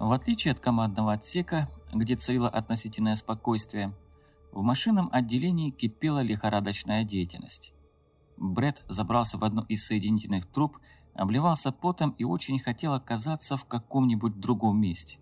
В отличие от командного отсека, где царило относительное спокойствие, в машинном отделении кипела лихорадочная деятельность. Бред забрался в одну из соединительных труб, обливался потом и очень хотел оказаться в каком-нибудь другом месте.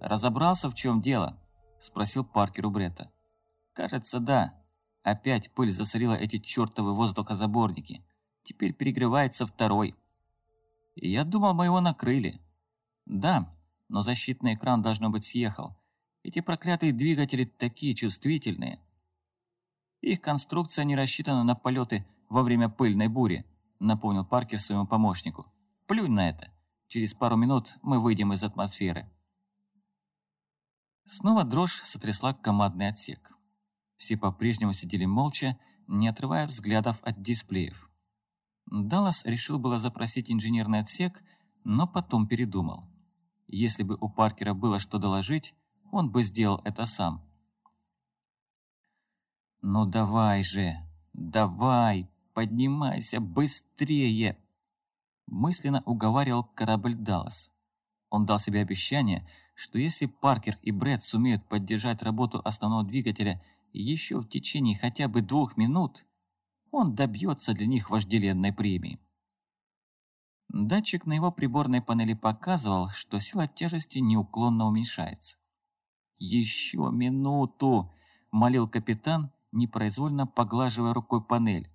«Разобрался, в чем дело?» – спросил Паркер у Бретта. «Кажется, да. Опять пыль засорила эти чертовы воздухозаборники. Теперь перегревается второй. Я думал, мы его накрыли. Да, но защитный экран, должно быть, съехал. Эти проклятые двигатели такие чувствительные. Их конструкция не рассчитана на полеты во время пыльной бури, напомнил Паркер своему помощнику. Плюнь на это. Через пару минут мы выйдем из атмосферы. Снова дрожь сотрясла командный отсек. Все по-прежнему сидели молча, не отрывая взглядов от дисплеев. Даллас решил было запросить инженерный отсек, но потом передумал. Если бы у Паркера было что доложить, он бы сделал это сам. «Ну давай же, давай, поднимайся быстрее!» Мысленно уговаривал корабль «Даллас». Он дал себе обещание, что если Паркер и Брэд сумеют поддержать работу основного двигателя еще в течение хотя бы двух минут, он добьется для них вожделенной премии. Датчик на его приборной панели показывал, что сила тяжести неуклонно уменьшается. «Еще минуту!» – молил капитан, непроизвольно поглаживая рукой панель.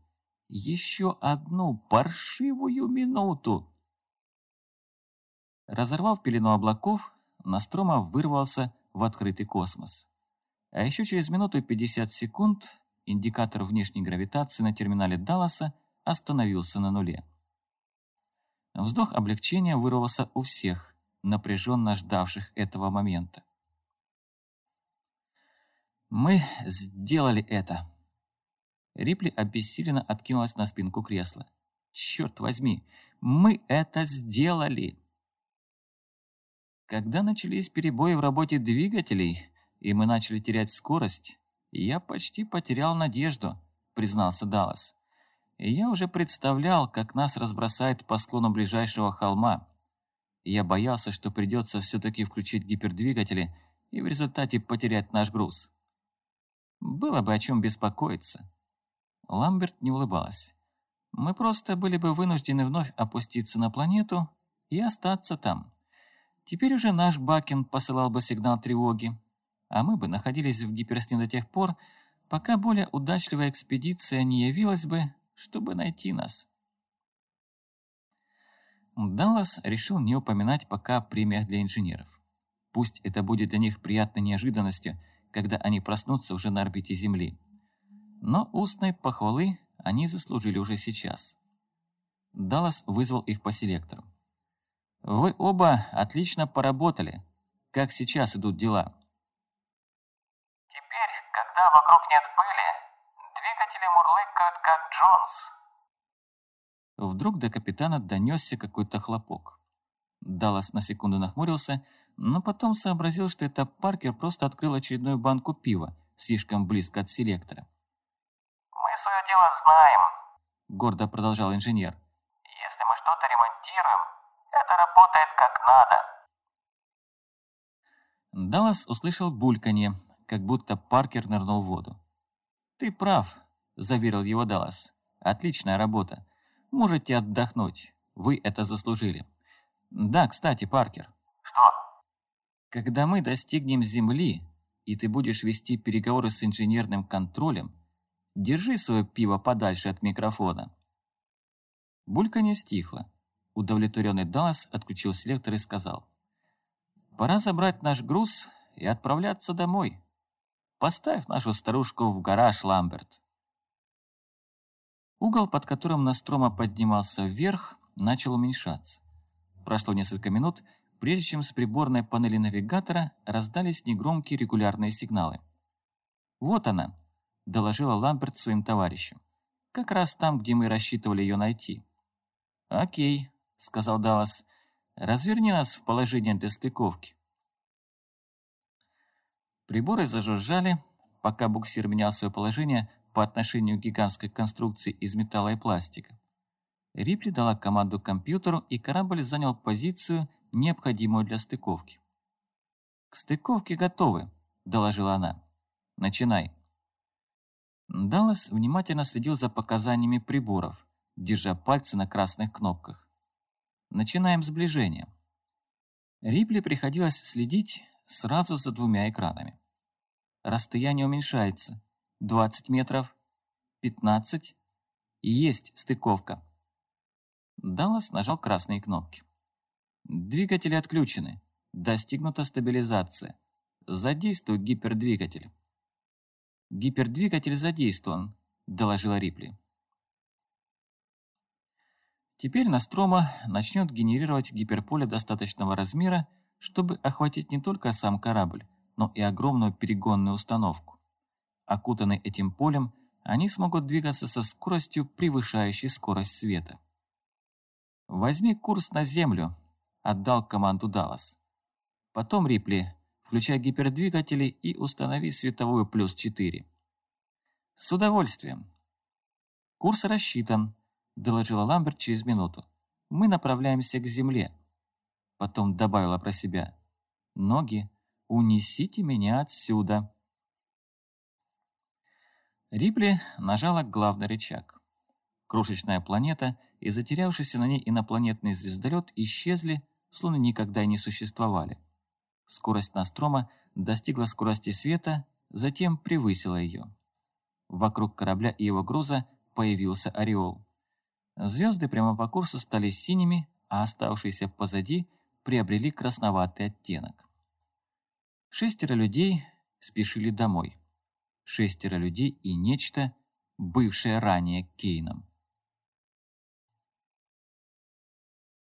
«Еще одну паршивую минуту!» Разорвав пелену облаков, Настрома вырвался в открытый космос. А еще через минуту и 50 секунд индикатор внешней гравитации на терминале Далласа остановился на нуле. Вздох облегчения вырвался у всех, напряженно ждавших этого момента. «Мы сделали это!» Рипли обессиленно откинулась на спинку кресла. «Черт возьми, мы это сделали!» Когда начались перебои в работе двигателей, и мы начали терять скорость, я почти потерял надежду, признался Даллас. И я уже представлял, как нас разбросает по склону ближайшего холма. Я боялся, что придется все-таки включить гипердвигатели и в результате потерять наш груз. Было бы о чем беспокоиться. Ламберт не улыбалась. Мы просто были бы вынуждены вновь опуститься на планету и остаться там. Теперь уже наш Бакен посылал бы сигнал тревоги, а мы бы находились в гиперсне до тех пор, пока более удачливая экспедиция не явилась бы, чтобы найти нас. Даллас решил не упоминать пока о премиях для инженеров. Пусть это будет для них приятной неожиданностью, когда они проснутся уже на орбите Земли. Но устной похвалы они заслужили уже сейчас. Даллас вызвал их по селектору. Вы оба отлично поработали. Как сейчас идут дела? Теперь, когда вокруг нет пыли, двигатели мурлыкают как Джонс. Вдруг до капитана донесся какой-то хлопок. Даллас на секунду нахмурился, но потом сообразил, что это Паркер просто открыл очередную банку пива, слишком близко от селектора. «Мы свое дело знаем», — гордо продолжал инженер. «Если мы что-то ремонтируем, это работает как надо. Даллас услышал бульканье, как будто Паркер нырнул в воду. «Ты прав», – заверил его Даллас. «Отличная работа. Можете отдохнуть. Вы это заслужили. Да, кстати, Паркер». «Что?» «Когда мы достигнем Земли, и ты будешь вести переговоры с инженерным контролем, держи свое пиво подальше от микрофона». Бульканье стихло. Удовлетворенный Даллас отключил селектор и сказал. «Пора забрать наш груз и отправляться домой. Поставь нашу старушку в гараж, Ламберт». Угол, под которым Настрома поднимался вверх, начал уменьшаться. Прошло несколько минут, прежде чем с приборной панели навигатора раздались негромкие регулярные сигналы. «Вот она», – доложила Ламберт своим товарищам. «Как раз там, где мы рассчитывали ее найти». «Окей», — сказал Даллас. «Разверни нас в положение для стыковки». Приборы зажужжали, пока буксир менял свое положение по отношению к гигантской конструкции из металла и пластика. Рипли дала команду компьютеру, и корабль занял позицию, необходимую для стыковки. «К стыковке готовы», – доложила она. «Начинай». Даллас внимательно следил за показаниями приборов, держа пальцы на красных кнопках. Начинаем сближение. Рипли приходилось следить сразу за двумя экранами. Расстояние уменьшается. 20 метров, 15. Есть стыковка. Даллас нажал красные кнопки. Двигатели отключены. Достигнута стабилизация. Задействуй гипердвигатель. Гипердвигатель задействован, доложила Рипли. Теперь Настрома начнет генерировать гиперполе достаточного размера, чтобы охватить не только сам корабль, но и огромную перегонную установку. Окутанный этим полем, они смогут двигаться со скоростью, превышающей скорость света. «Возьми курс на Землю», — отдал команду Даллас. «Потом, Рипли, включай гипердвигатели и установи световую плюс 4». «С удовольствием». «Курс рассчитан», — доложила Ламберт через минуту. «Мы направляемся к Земле». Потом добавила про себя. «Ноги, унесите меня отсюда». Рипли нажала главный рычаг. Крошечная планета и затерявшийся на ней инопланетный звездолет исчезли, словно никогда и не существовали. Скорость Настрома достигла скорости света, затем превысила ее. Вокруг корабля и его груза появился ореол. Звезды прямо по курсу стали синими, а оставшиеся позади приобрели красноватый оттенок. Шестеро людей спешили домой шестеро людей и нечто, бывшее ранее Кейном.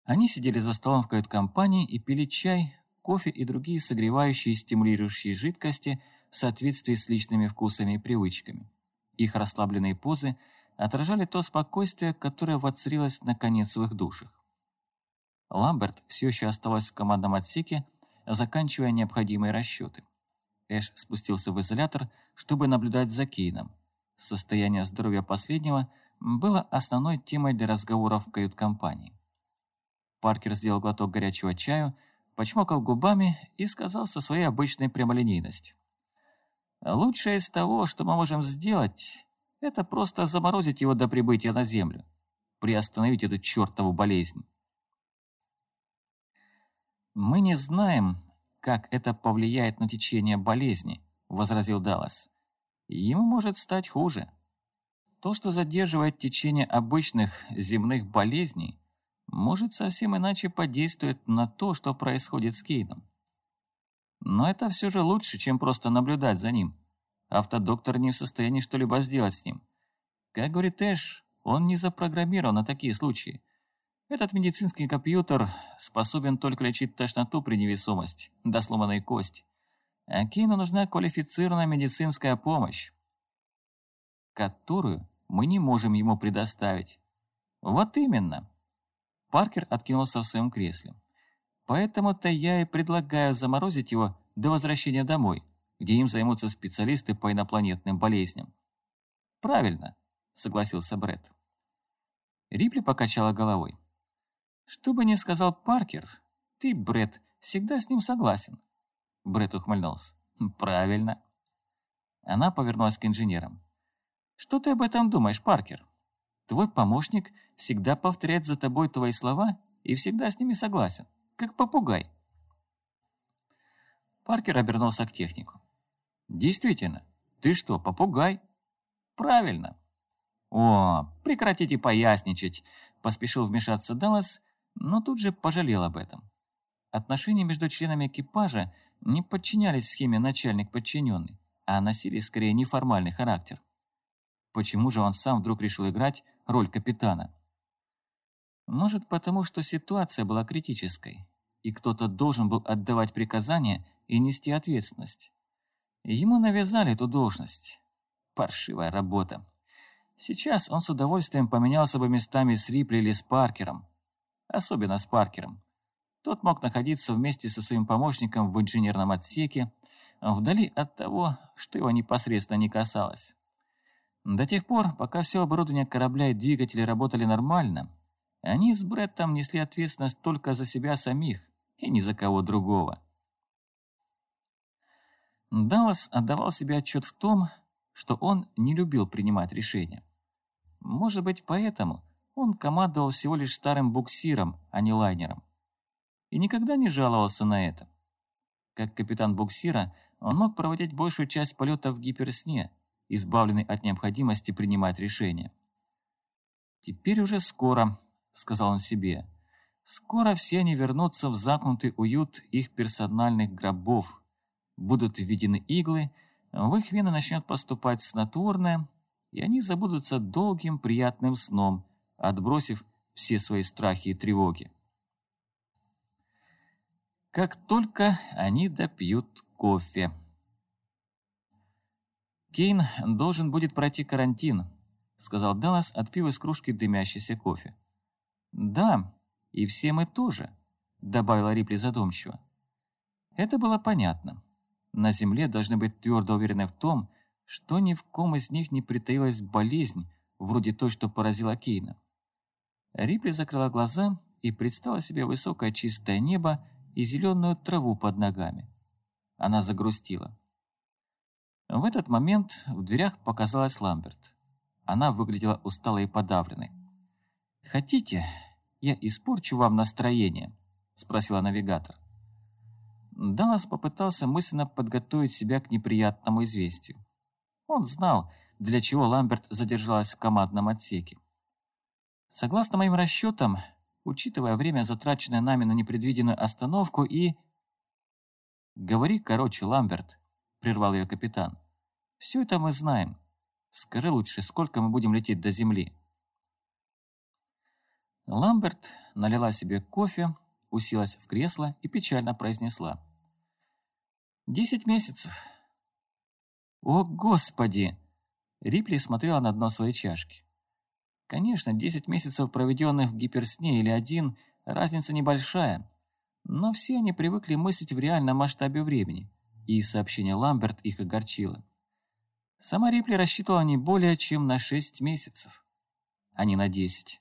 Они сидели за столом в кают-компании и пили чай, кофе и другие согревающие и стимулирующие жидкости в соответствии с личными вкусами и привычками. Их расслабленные позы отражали то спокойствие, которое воцарилось наконец в их душах. Ламберт все еще оставалась в командном отсеке, заканчивая необходимые расчеты. Эш спустился в изолятор, чтобы наблюдать за Кейном. Состояние здоровья последнего было основной темой для разговоров в кают-компании. Паркер сделал глоток горячего чаю, почмокал губами и сказал со своей обычной прямолинейностью. «Лучшее из того, что мы можем сделать, это просто заморозить его до прибытия на Землю, приостановить эту чертову болезнь». «Мы не знаем, как это повлияет на течение болезни», – возразил Даллас. «Ему может стать хуже. То, что задерживает течение обычных земных болезней, может совсем иначе подействовать на то, что происходит с Кейном. Но это все же лучше, чем просто наблюдать за ним. Автодоктор не в состоянии что-либо сделать с ним. Как говорит Эш, он не запрограммирован на такие случаи. Этот медицинский компьютер способен только лечить тошноту при невесомости, до сломанной кости. А Кейну нужна квалифицированная медицинская помощь, которую мы не можем ему предоставить. Вот именно. Паркер откинулся в своем кресле. Поэтому-то я и предлагаю заморозить его до возвращения домой, где им займутся специалисты по инопланетным болезням. Правильно, согласился Бред. Рипли покачала головой. Что бы ни сказал Паркер, ты, Бред, всегда с ним согласен. Бред ухмыльнулся. Правильно. Она повернулась к инженерам. Что ты об этом думаешь, Паркер? Твой помощник всегда повторяет за тобой твои слова и всегда с ними согласен, как попугай. Паркер обернулся к технику. «Действительно, ты что, попугай?» «Правильно». «О, прекратите поясничать», – поспешил вмешаться Даллас, но тут же пожалел об этом. Отношения между членами экипажа не подчинялись схеме начальник-подчиненный, а носили скорее неформальный характер. Почему же он сам вдруг решил играть роль капитана? Может, потому что ситуация была критической, и кто-то должен был отдавать приказания и нести ответственность. Ему навязали эту должность. Паршивая работа. Сейчас он с удовольствием поменялся бы местами с Рипли или с Паркером, особенно с Паркером. Тот мог находиться вместе со своим помощником в инженерном отсеке, вдали от того, что его непосредственно не касалось. До тех пор, пока все оборудование корабля и двигатели работали нормально, они с Бреттом несли ответственность только за себя самих, и ни за кого другого. Даллас отдавал себе отчет в том, что он не любил принимать решения. Может быть, поэтому он командовал всего лишь старым буксиром, а не лайнером. И никогда не жаловался на это. Как капитан буксира, он мог проводить большую часть полета в гиперсне, избавленный от необходимости принимать решения. «Теперь уже скоро», — сказал он себе, — «скоро все они вернутся в замкнутый уют их персональных гробов, будут введены иглы, в их вены начнет поступать снотворное, и они забудутся долгим приятным сном, отбросив все свои страхи и тревоги. Как только они допьют кофе. «Кейн должен будет пройти карантин», — сказал Даллас, отпив из кружки дымящийся кофе. «Да, и все мы тоже», — добавила Рипли задумчиво. Это было понятно. На Земле должны быть твердо уверены в том, что ни в ком из них не притаилась болезнь, вроде той, что поразила Кейна. Рипли закрыла глаза и представила себе высокое чистое небо и зеленую траву под ногами. Она загрустила. В этот момент в дверях показалась Ламберт. Она выглядела усталой и подавленной. «Хотите, я испорчу вам настроение?» – спросила навигатор. Даллас попытался мысленно подготовить себя к неприятному известию. Он знал, для чего Ламберт задержалась в командном отсеке. Согласно моим расчетам, учитывая время, затраченное нами на непредвиденную остановку и... «Говори короче, Ламберт», — прервал ее капитан. «Все это мы знаем. Скажи лучше, сколько мы будем лететь до Земли?» Ламберт налила себе кофе, уселась в кресло и печально произнесла. Десять месяцев. О, Господи! Рипли смотрела на дно своей чашки. Конечно, десять месяцев, проведенных в гиперсне или один, разница небольшая. Но все они привыкли мыслить в реальном масштабе времени, и сообщение Ламберт их огорчило. Сама Рипли рассчитывала не более чем на шесть месяцев, а не на десять.